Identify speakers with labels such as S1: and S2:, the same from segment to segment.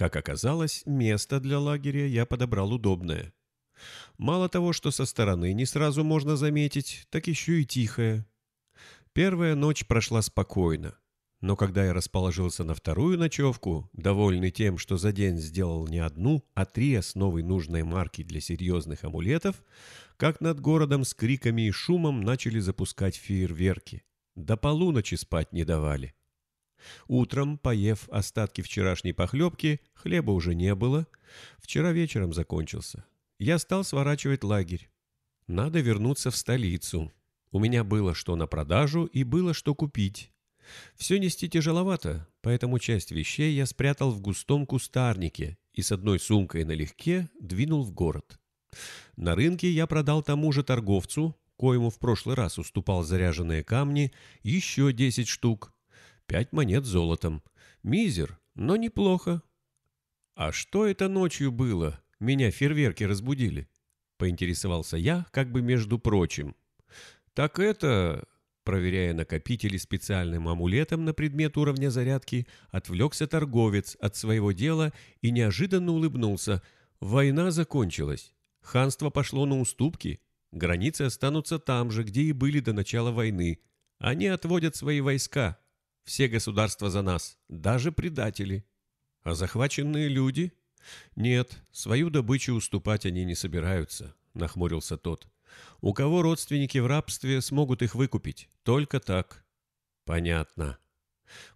S1: Как оказалось, место для лагеря я подобрал удобное. Мало того, что со стороны не сразу можно заметить, так еще и тихое. Первая ночь прошла спокойно. Но когда я расположился на вторую ночевку, довольный тем, что за день сделал не одну, а три основы нужной марки для серьезных амулетов, как над городом с криками и шумом начали запускать фейерверки. До полуночи спать не давали. Утром, поев остатки вчерашней похлебки, хлеба уже не было. Вчера вечером закончился. Я стал сворачивать лагерь. Надо вернуться в столицу. У меня было что на продажу и было что купить. Все нести тяжеловато, поэтому часть вещей я спрятал в густом кустарнике и с одной сумкой налегке двинул в город. На рынке я продал тому же торговцу, коему в прошлый раз уступал заряженные камни, еще десять штук. Пять монет золотом. Мизер, но неплохо. А что это ночью было? Меня фейерверки разбудили. Поинтересовался я, как бы между прочим. Так это... Проверяя накопители специальным амулетом на предмет уровня зарядки, отвлекся торговец от своего дела и неожиданно улыбнулся. Война закончилась. Ханство пошло на уступки. Границы останутся там же, где и были до начала войны. Они отводят свои войска. Все государства за нас, даже предатели. А захваченные люди? Нет, свою добычу уступать они не собираются, нахмурился тот. У кого родственники в рабстве смогут их выкупить? Только так. Понятно.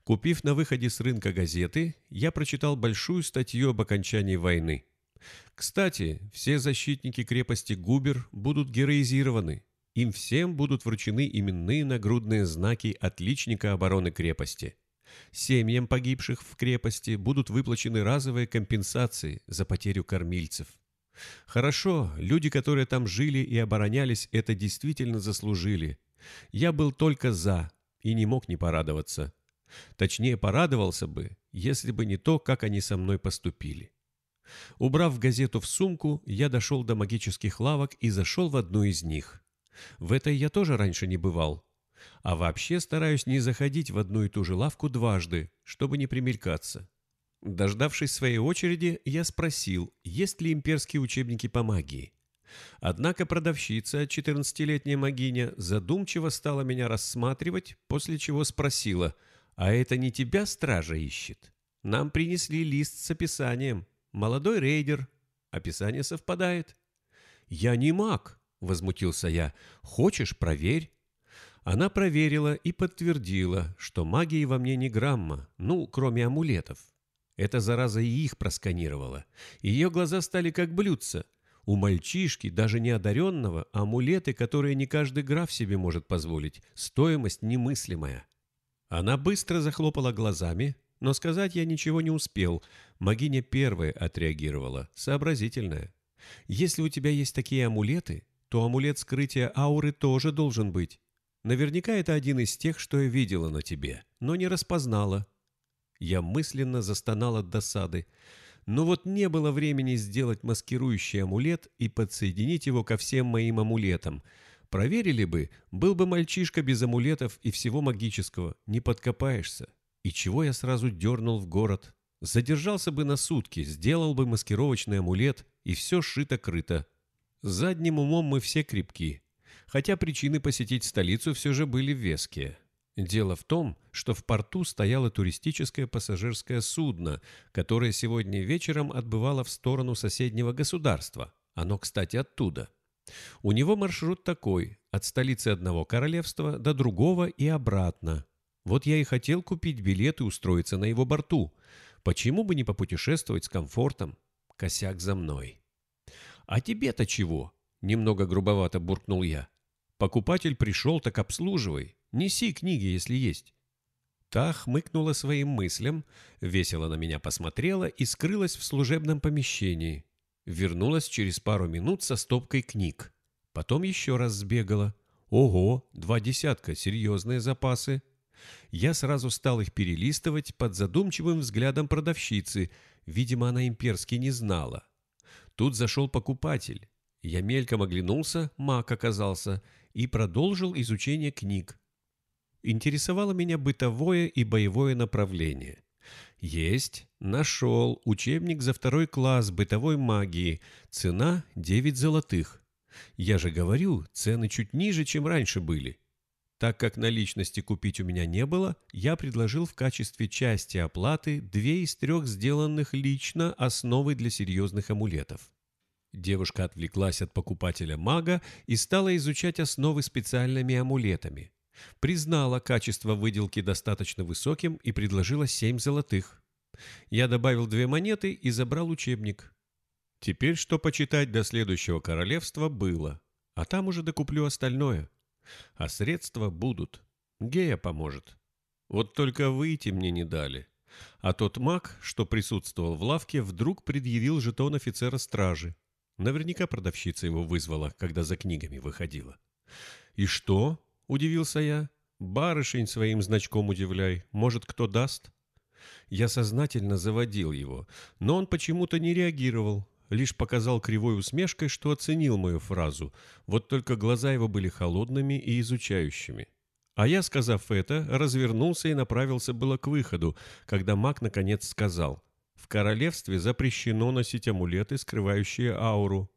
S1: Купив на выходе с рынка газеты, я прочитал большую статью об окончании войны. Кстати, все защитники крепости Губер будут героизированы. Им всем будут вручены именные нагрудные знаки отличника обороны крепости. Семьям погибших в крепости будут выплачены разовые компенсации за потерю кормильцев. Хорошо, люди, которые там жили и оборонялись, это действительно заслужили. Я был только «за» и не мог не порадоваться. Точнее, порадовался бы, если бы не то, как они со мной поступили. Убрав газету в сумку, я дошел до магических лавок и зашел в одну из них. В этой я тоже раньше не бывал. А вообще стараюсь не заходить в одну и ту же лавку дважды, чтобы не примелькаться. Дождавшись своей очереди, я спросил, есть ли имперские учебники по магии. Однако продавщица, 14-летняя магиня, задумчиво стала меня рассматривать, после чего спросила, «А это не тебя стража ищет? Нам принесли лист с описанием. Молодой рейдер. Описание совпадает». «Я не маг», — возмутился я. «Хочешь, проверь». Она проверила и подтвердила, что магии во мне не грамма, ну, кроме амулетов. Эта зараза и их просканировала. Ее глаза стали как блюдца. У мальчишки, даже неодаренного, амулеты, которые не каждый граф себе может позволить, стоимость немыслимая. Она быстро захлопала глазами, но сказать я ничего не успел. Магиня первая отреагировала, сообразительная. Если у тебя есть такие амулеты, то амулет скрытия ауры тоже должен быть. Наверняка это один из тех, что я видела на тебе, но не распознала. Я мысленно застонал от досады. Но вот не было времени сделать маскирующий амулет и подсоединить его ко всем моим амулетам. Проверили бы, был бы мальчишка без амулетов и всего магического, не подкопаешься. И чего я сразу дернул в город? Задержался бы на сутки, сделал бы маскировочный амулет, и все шито-крыто. Задним умом мы все крепки. Хотя причины посетить столицу все же были веские. Дело в том, что в порту стояло туристическое пассажирское судно, которое сегодня вечером отбывало в сторону соседнего государства. Оно, кстати, оттуда. У него маршрут такой, от столицы одного королевства до другого и обратно. Вот я и хотел купить билет и устроиться на его борту. Почему бы не попутешествовать с комфортом? Косяк за мной. «А тебе-то чего?» — немного грубовато буркнул я. «Покупатель пришел, так обслуживай. Неси книги, если есть». Та хмыкнула своим мыслям, весело на меня посмотрела и скрылась в служебном помещении. Вернулась через пару минут со стопкой книг. Потом еще раз сбегала. Ого, два десятка, серьезные запасы. Я сразу стал их перелистывать под задумчивым взглядом продавщицы. Видимо, она имперский не знала. Тут зашел покупатель. Я мельком оглянулся, маг оказался, и продолжил изучение книг. Интересовало меня бытовое и боевое направление. Есть. Нашел. Учебник за второй класс бытовой магии. Цена 9 золотых. Я же говорю, цены чуть ниже, чем раньше были. Так как наличности купить у меня не было, я предложил в качестве части оплаты две из трех сделанных лично основы для серьезных амулетов. Девушка отвлеклась от покупателя мага и стала изучать основы специальными амулетами. Признала качество выделки достаточно высоким и предложила семь золотых. Я добавил две монеты и забрал учебник. Теперь что почитать до следующего королевства было, а там уже докуплю остальное. А средства будут. Гея поможет. Вот только выйти мне не дали. А тот маг, что присутствовал в лавке, вдруг предъявил жетон офицера стражи. Наверняка продавщица его вызвала, когда за книгами выходила. «И что?» — удивился я. «Барышень своим значком удивляй. Может, кто даст?» Я сознательно заводил его, но он почему-то не реагировал, лишь показал кривой усмешкой, что оценил мою фразу, вот только глаза его были холодными и изучающими. А я, сказав это, развернулся и направился было к выходу, когда маг наконец сказал — в королевстве запрещено носить амулеты, скрывающие ауру.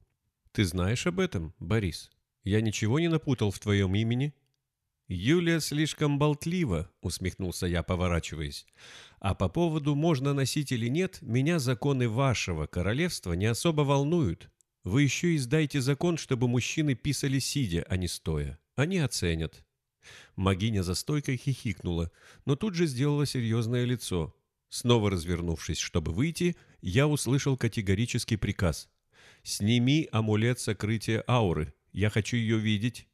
S1: Ты знаешь об этом, Борис? Я ничего не напутал в твоем имени?» «Юлия слишком болтлива», — усмехнулся я, поворачиваясь. «А по поводу можно носить или нет, меня законы вашего королевства не особо волнуют. Вы еще издайте закон, чтобы мужчины писали сидя, а не стоя. Они оценят». Магиня за стойкой хихикнула, но тут же сделала серьезное лицо. Снова развернувшись, чтобы выйти, я услышал категорический приказ. «Сними амулет сокрытия ауры. Я хочу ее видеть».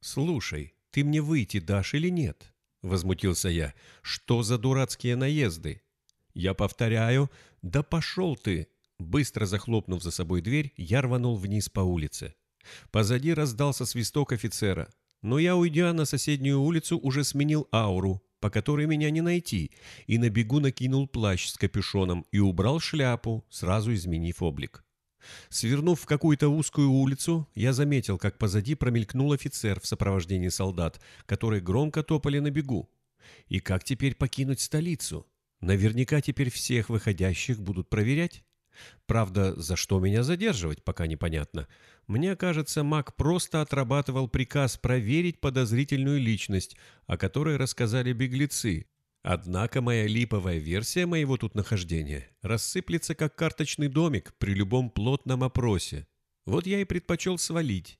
S1: «Слушай, ты мне выйти дашь или нет?» — возмутился я. «Что за дурацкие наезды?» «Я повторяю, да пошел ты!» Быстро захлопнув за собой дверь, я рванул вниз по улице. Позади раздался свисток офицера. Но я, уйдя на соседнюю улицу, уже сменил ауру, по которой меня не найти, и на бегу накинул плащ с капюшоном и убрал шляпу, сразу изменив облик. Свернув в какую-то узкую улицу, я заметил, как позади промелькнул офицер в сопровождении солдат, которые громко топали на бегу. И как теперь покинуть столицу? Наверняка теперь всех выходящих будут проверять. Правда, за что меня задерживать, пока непонятно. Мне кажется, маг просто отрабатывал приказ проверить подозрительную личность, о которой рассказали беглецы. Однако моя липовая версия моего тут нахождения рассыплется как карточный домик при любом плотном опросе. Вот я и предпочел свалить.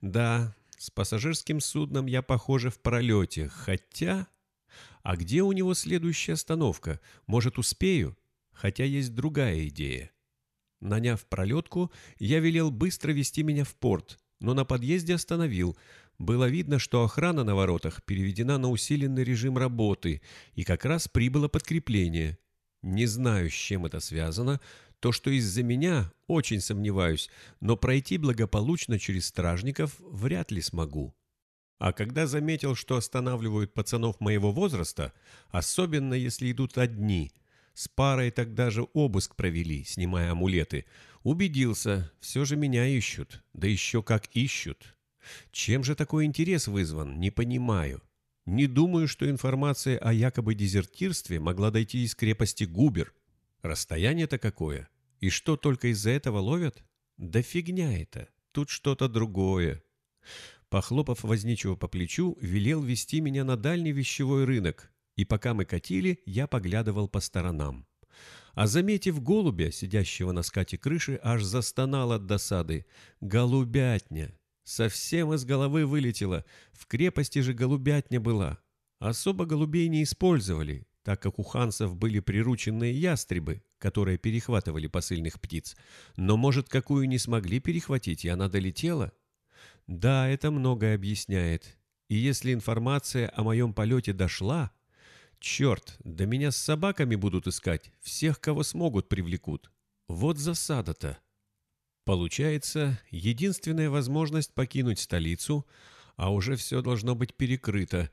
S1: Да, с пассажирским судном я, похоже, в пролете, хотя... А где у него следующая остановка? Может, успею? Хотя есть другая идея. Наняв пролетку, я велел быстро вести меня в порт, но на подъезде остановил. Было видно, что охрана на воротах переведена на усиленный режим работы, и как раз прибыло подкрепление. Не знаю, с чем это связано, то, что из-за меня, очень сомневаюсь, но пройти благополучно через стражников вряд ли смогу. А когда заметил, что останавливают пацанов моего возраста, особенно если идут одни – с парой тогда же обыск провели, снимая амулеты. Убедился, все же меня ищут. Да еще как ищут. Чем же такой интерес вызван, не понимаю. Не думаю, что информация о якобы дезертирстве могла дойти из крепости Губер. Расстояние-то какое? И что, только из-за этого ловят? Да фигня это. Тут что-то другое. Похлопав возничего по плечу, велел вести меня на дальний вещевой рынок, и пока мы катили, я поглядывал по сторонам. А заметив голубя, сидящего на скате крыши, аж застонал от досады. Голубятня! Совсем из головы вылетела. В крепости же голубятня была. Особо голубей не использовали, так как у хансов были прирученные ястребы, которые перехватывали посыльных птиц. Но, может, какую не смогли перехватить, и она долетела? Да, это многое объясняет. И если информация о моем полете дошла, Черт, да меня с собаками будут искать, всех, кого смогут, привлекут. Вот засада-то. Получается, единственная возможность покинуть столицу, а уже все должно быть перекрыто,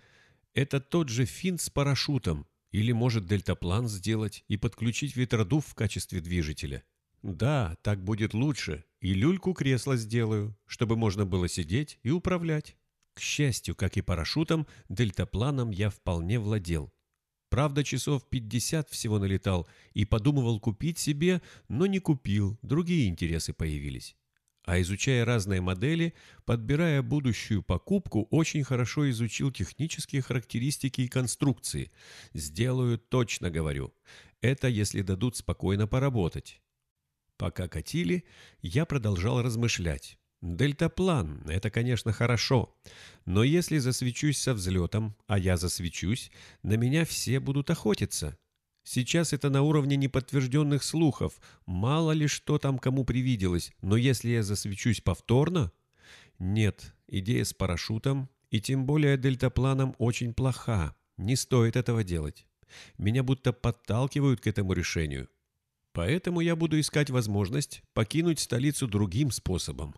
S1: это тот же финт с парашютом, или может дельтаплан сделать и подключить ветродув в качестве движителя. Да, так будет лучше, и люльку кресла сделаю, чтобы можно было сидеть и управлять. К счастью, как и парашютом, дельтапланом я вполне владел. Правда, часов 50 всего налетал и подумывал купить себе, но не купил, другие интересы появились. А изучая разные модели, подбирая будущую покупку, очень хорошо изучил технические характеристики и конструкции. Сделаю точно, говорю. Это если дадут спокойно поработать. Пока катили, я продолжал размышлять. Дельтаплан — это, конечно, хорошо, но если засвечусь со взлетом, а я засвечусь, на меня все будут охотиться. Сейчас это на уровне неподтвержденных слухов, мало ли что там кому привиделось, но если я засвечусь повторно... Нет, идея с парашютом и тем более дельтапланом очень плоха, не стоит этого делать. Меня будто подталкивают к этому решению. Поэтому я буду искать возможность покинуть столицу другим способом.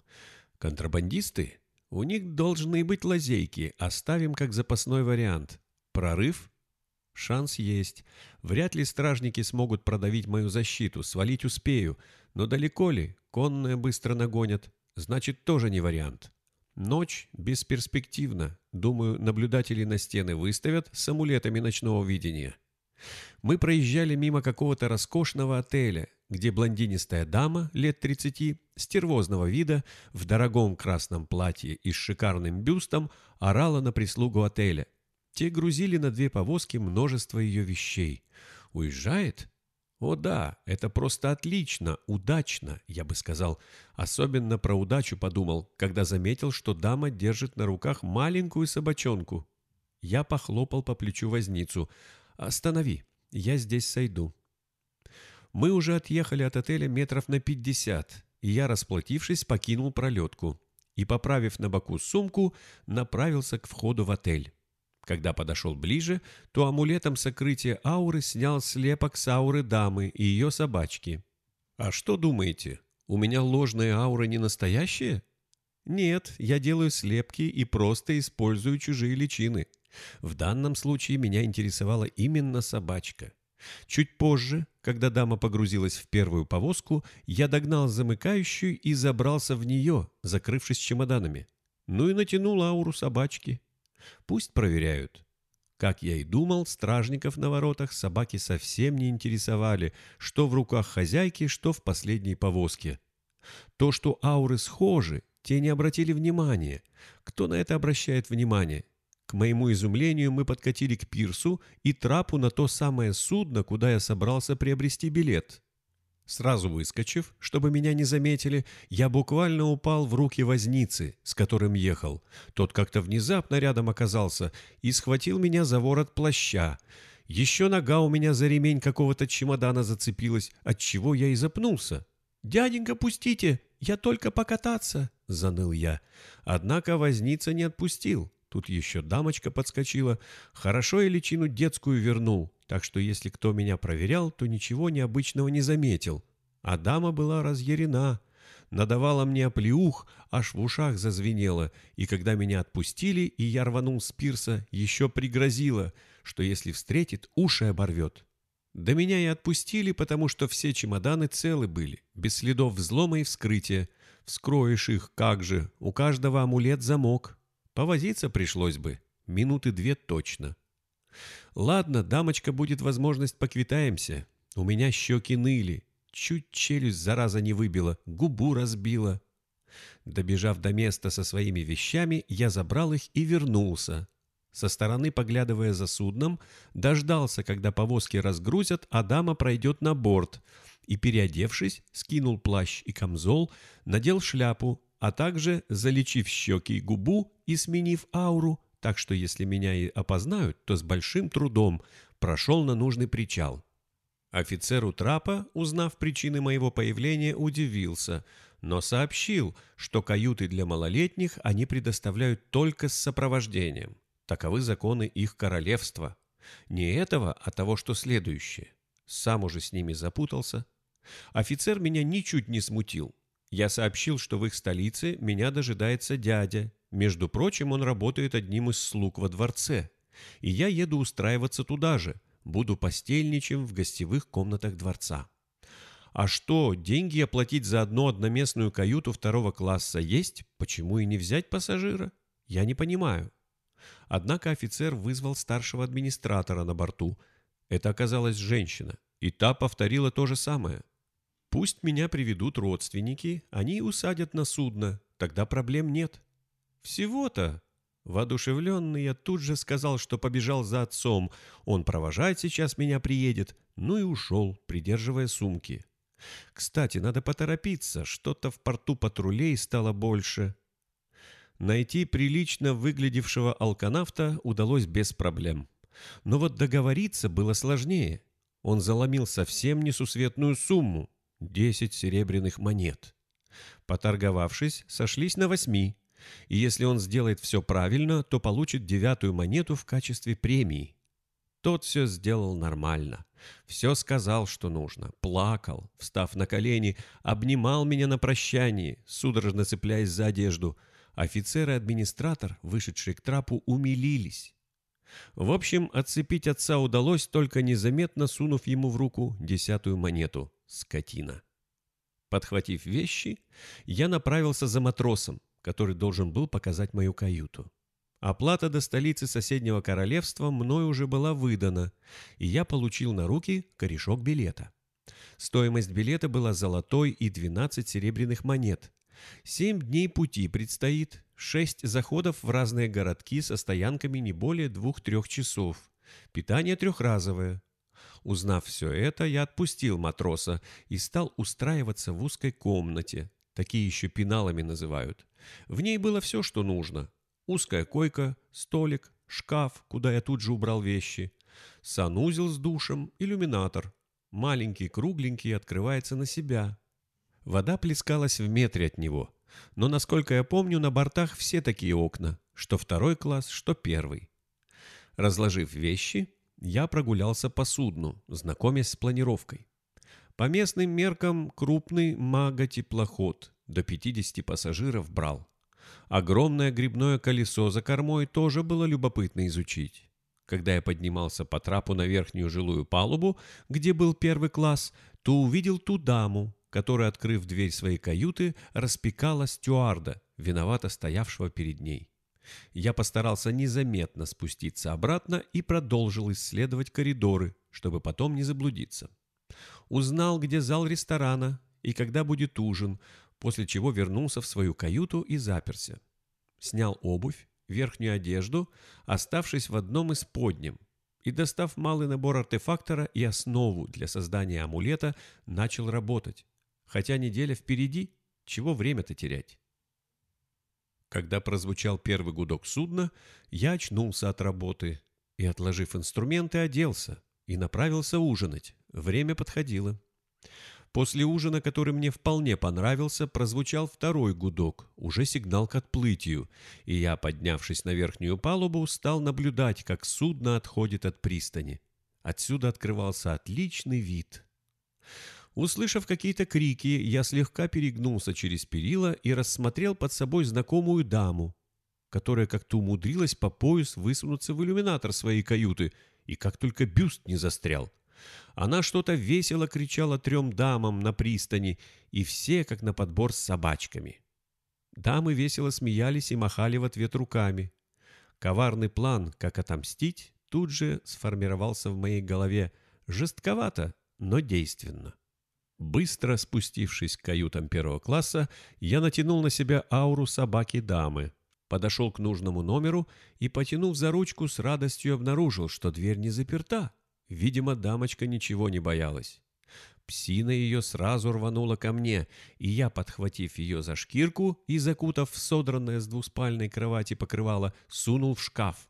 S1: Контрабандисты? У них должны быть лазейки, оставим как запасной вариант. Прорыв? Шанс есть. Вряд ли стражники смогут продавить мою защиту, свалить успею. Но далеко ли? Конные быстро нагонят. Значит, тоже не вариант. Ночь бесперспективна. Думаю, наблюдатели на стены выставят с амулетами ночного видения. Мы проезжали мимо какого-то роскошного отеля, где блондинистая дама лет 30, стервозного вида, в дорогом красном платье и с шикарным бюстом орала на прислугу отеля. Те грузили на две повозки множество ее вещей. Уезжает? О да, это просто отлично, удачно, я бы сказал. Особенно про удачу подумал, когда заметил, что дама держит на руках маленькую собачонку. Я похлопал по плечу возницу. «Останови, я здесь сойду». Мы уже отъехали от отеля метров на пятьдесят, и я, расплатившись, покинул пролетку и, поправив на боку сумку, направился к входу в отель. Когда подошел ближе, то амулетом сокрытия ауры снял слепок с ауры дамы и ее собачки. «А что думаете, у меня ложные ауры не настоящие?» «Нет, я делаю слепки и просто использую чужие личины. В данном случае меня интересовала именно собачка. Чуть позже, когда дама погрузилась в первую повозку, я догнал замыкающую и забрался в нее, закрывшись чемоданами. Ну и натянул ауру собачки. Пусть проверяют. Как я и думал, стражников на воротах собаки совсем не интересовали, что в руках хозяйки, что в последней повозке. То, что ауры схожи, те не обратили внимания. Кто на это обращает внимание? Моему изумлению мы подкатили к пирсу и трапу на то самое судно, куда я собрался приобрести билет. Сразу выскочив, чтобы меня не заметили, я буквально упал в руки возницы, с которым ехал. Тот как-то внезапно рядом оказался и схватил меня за ворот плаща. Еще нога у меня за ремень какого-то чемодана зацепилась, от чего я и запнулся. «Дяденька, пустите! Я только покататься!» — заныл я. Однако возница не отпустил. Тут еще дамочка подскочила. Хорошо я личину детскую вернул, так что если кто меня проверял, то ничего необычного не заметил. А дама была разъярена. Надавала мне оплеух, аж в ушах зазвенело, и когда меня отпустили, и я рванул с пирса, еще пригрозила, что если встретит, уши оборвет. Да меня и отпустили, потому что все чемоданы целы были, без следов взлома и вскрытия. Вскроешь их, как же, у каждого амулет-замок. Повозиться пришлось бы, минуты две точно. Ладно, дамочка, будет возможность поквитаемся. У меня щеки ныли, чуть челюсть зараза не выбила, губу разбила. Добежав до места со своими вещами, я забрал их и вернулся. Со стороны, поглядывая за судном, дождался, когда повозки разгрузят, а дама пройдет на борт, и, переодевшись, скинул плащ и камзол, надел шляпу, а также, залечив щеки и губу и сменив ауру, так что если меня и опознают, то с большим трудом прошел на нужный причал. Офицер у трапа, узнав причины моего появления, удивился, но сообщил, что каюты для малолетних они предоставляют только с сопровождением. Таковы законы их королевства. Не этого, а того, что следующее. Сам уже с ними запутался. Офицер меня ничуть не смутил. Я сообщил, что в их столице меня дожидается дядя. Между прочим, он работает одним из слуг во дворце. И я еду устраиваться туда же. Буду постельничем в гостевых комнатах дворца. А что, деньги оплатить за одну одноместную каюту второго класса есть? Почему и не взять пассажира? Я не понимаю. Однако офицер вызвал старшего администратора на борту. Это оказалась женщина, и та повторила то же самое. Пусть меня приведут родственники, они усадят на судно, тогда проблем нет. Всего-то. Воодушевленный я тут же сказал, что побежал за отцом. Он провожать сейчас меня приедет. Ну и ушел, придерживая сумки. Кстати, надо поторопиться, что-то в порту патрулей стало больше. Найти прилично выглядевшего алканавта удалось без проблем. Но вот договориться было сложнее. Он заломил совсем несусветную сумму – 10 серебряных монет. Поторговавшись, сошлись на восьми. И если он сделает все правильно, то получит девятую монету в качестве премии. Тот все сделал нормально. Все сказал, что нужно. Плакал, встав на колени, обнимал меня на прощании, судорожно цепляясь за одежду – Офицер и администратор, вышедшие к трапу, умилились. В общем, отцепить отца удалось, только незаметно сунув ему в руку десятую монету. Скотина. Подхватив вещи, я направился за матросом, который должен был показать мою каюту. Оплата до столицы соседнего королевства мной уже была выдана, и я получил на руки корешок билета. Стоимость билета была золотой и 12 серебряных монет, Семь дней пути предстоит, шесть заходов в разные городки со стоянками не более двух-трех часов. Питание трехразовое. Узнав все это, я отпустил матроса и стал устраиваться в узкой комнате. Такие еще пеналами называют. В ней было все, что нужно. Узкая койка, столик, шкаф, куда я тут же убрал вещи, санузел с душем, иллюминатор. Маленький, кругленький, открывается на себя. Вода плескалась в метре от него, но, насколько я помню, на бортах все такие окна, что второй класс, что первый. Разложив вещи, я прогулялся по судну, знакомясь с планировкой. По местным меркам крупный мага-теплоход, до 50 пассажиров брал. Огромное грибное колесо за кормой тоже было любопытно изучить. Когда я поднимался по трапу на верхнюю жилую палубу, где был первый класс, то увидел ту даму, которая, открыв дверь своей каюты, распекала стюарда, виновато стоявшего перед ней. Я постарался незаметно спуститься обратно и продолжил исследовать коридоры, чтобы потом не заблудиться. Узнал, где зал ресторана и когда будет ужин, после чего вернулся в свою каюту и заперся. Снял обувь, верхнюю одежду, оставшись в одном из подним, и, достав малый набор артефактора и основу для создания амулета, начал работать. Хотя неделя впереди, чего время-то терять? Когда прозвучал первый гудок судна, я очнулся от работы и, отложив инструменты, оделся и направился ужинать. Время подходило. После ужина, который мне вполне понравился, прозвучал второй гудок, уже сигнал к отплытию, и я, поднявшись на верхнюю палубу, стал наблюдать, как судно отходит от пристани. Отсюда открывался отличный вид. Услышав какие-то крики, я слегка перегнулся через перила и рассмотрел под собой знакомую даму, которая как-то умудрилась по пояс высунуться в иллюминатор своей каюты, и как только бюст не застрял. Она что-то весело кричала трем дамам на пристани, и все как на подбор с собачками. Дамы весело смеялись и махали в ответ руками. Коварный план, как отомстить, тут же сформировался в моей голове. Жестковато, но действенно. Быстро спустившись к каютам первого класса, я натянул на себя ауру собаки-дамы, подошел к нужному номеру и, потянув за ручку, с радостью обнаружил, что дверь не заперта. Видимо, дамочка ничего не боялась. Псина ее сразу рванула ко мне, и я, подхватив ее за шкирку и закутав в содранное с двуспальной кровати покрывало, сунул в шкаф.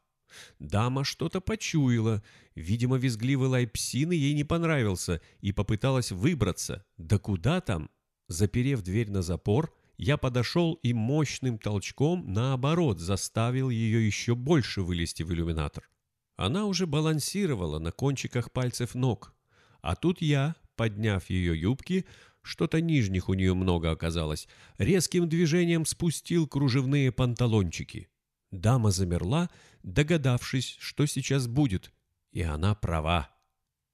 S1: Дама что-то почуяла. Видимо, визгливый лай псины ей не понравился и попыталась выбраться. Да куда там? Заперев дверь на запор, я подошел и мощным толчком, наоборот, заставил ее еще больше вылезти в иллюминатор. Она уже балансировала на кончиках пальцев ног. А тут я, подняв ее юбки, что-то нижних у нее много оказалось, резким движением спустил кружевные панталончики. Дама замерла, догадавшись, что сейчас будет, и она права.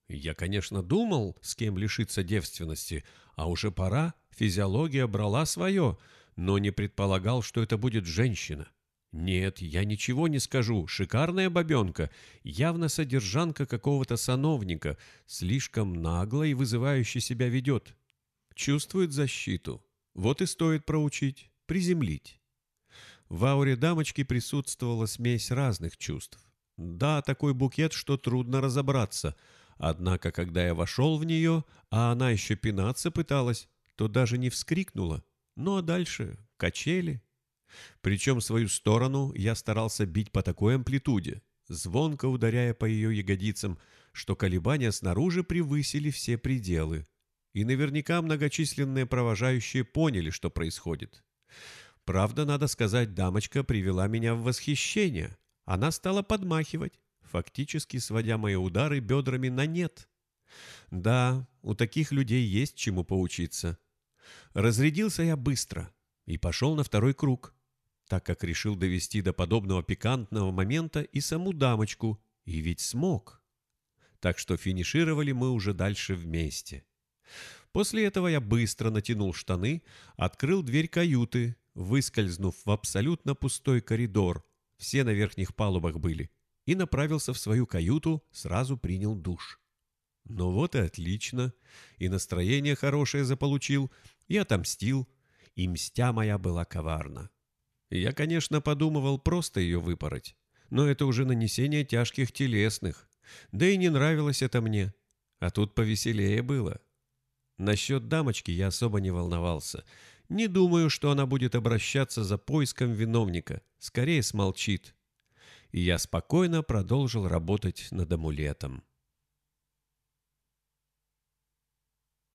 S1: Я, конечно, думал, с кем лишиться девственности, а уже пора, физиология брала свое, но не предполагал, что это будет женщина. Нет, я ничего не скажу. Шикарная бабенка, явно содержанка какого-то сановника, слишком нагло и вызывающе себя ведет. Чувствует защиту. Вот и стоит проучить, приземлить. В ауре дамочки присутствовала смесь разных чувств. Да, такой букет, что трудно разобраться. Однако, когда я вошел в нее, а она еще пинаться пыталась, то даже не вскрикнула. Ну а дальше качели. Причем свою сторону я старался бить по такой амплитуде, звонко ударяя по ее ягодицам, что колебания снаружи превысили все пределы. И наверняка многочисленные провожающие поняли, что происходит. Правда, надо сказать, дамочка привела меня в восхищение. Она стала подмахивать, фактически сводя мои удары бедрами на нет. Да, у таких людей есть чему поучиться. Разрядился я быстро и пошел на второй круг так как решил довести до подобного пикантного момента и саму дамочку, и ведь смог. Так что финишировали мы уже дальше вместе. После этого я быстро натянул штаны, открыл дверь каюты, выскользнув в абсолютно пустой коридор, все на верхних палубах были, и направился в свою каюту, сразу принял душ. Ну вот и отлично, и настроение хорошее заполучил, и отомстил, и мстя моя была коварна. Я, конечно, подумывал просто ее выпороть, но это уже нанесение тяжких телесных, да и не нравилось это мне, а тут повеселее было. Насчет дамочки я особо не волновался. Не думаю, что она будет обращаться за поиском виновника, скорее смолчит. И я спокойно продолжил работать над амулетом.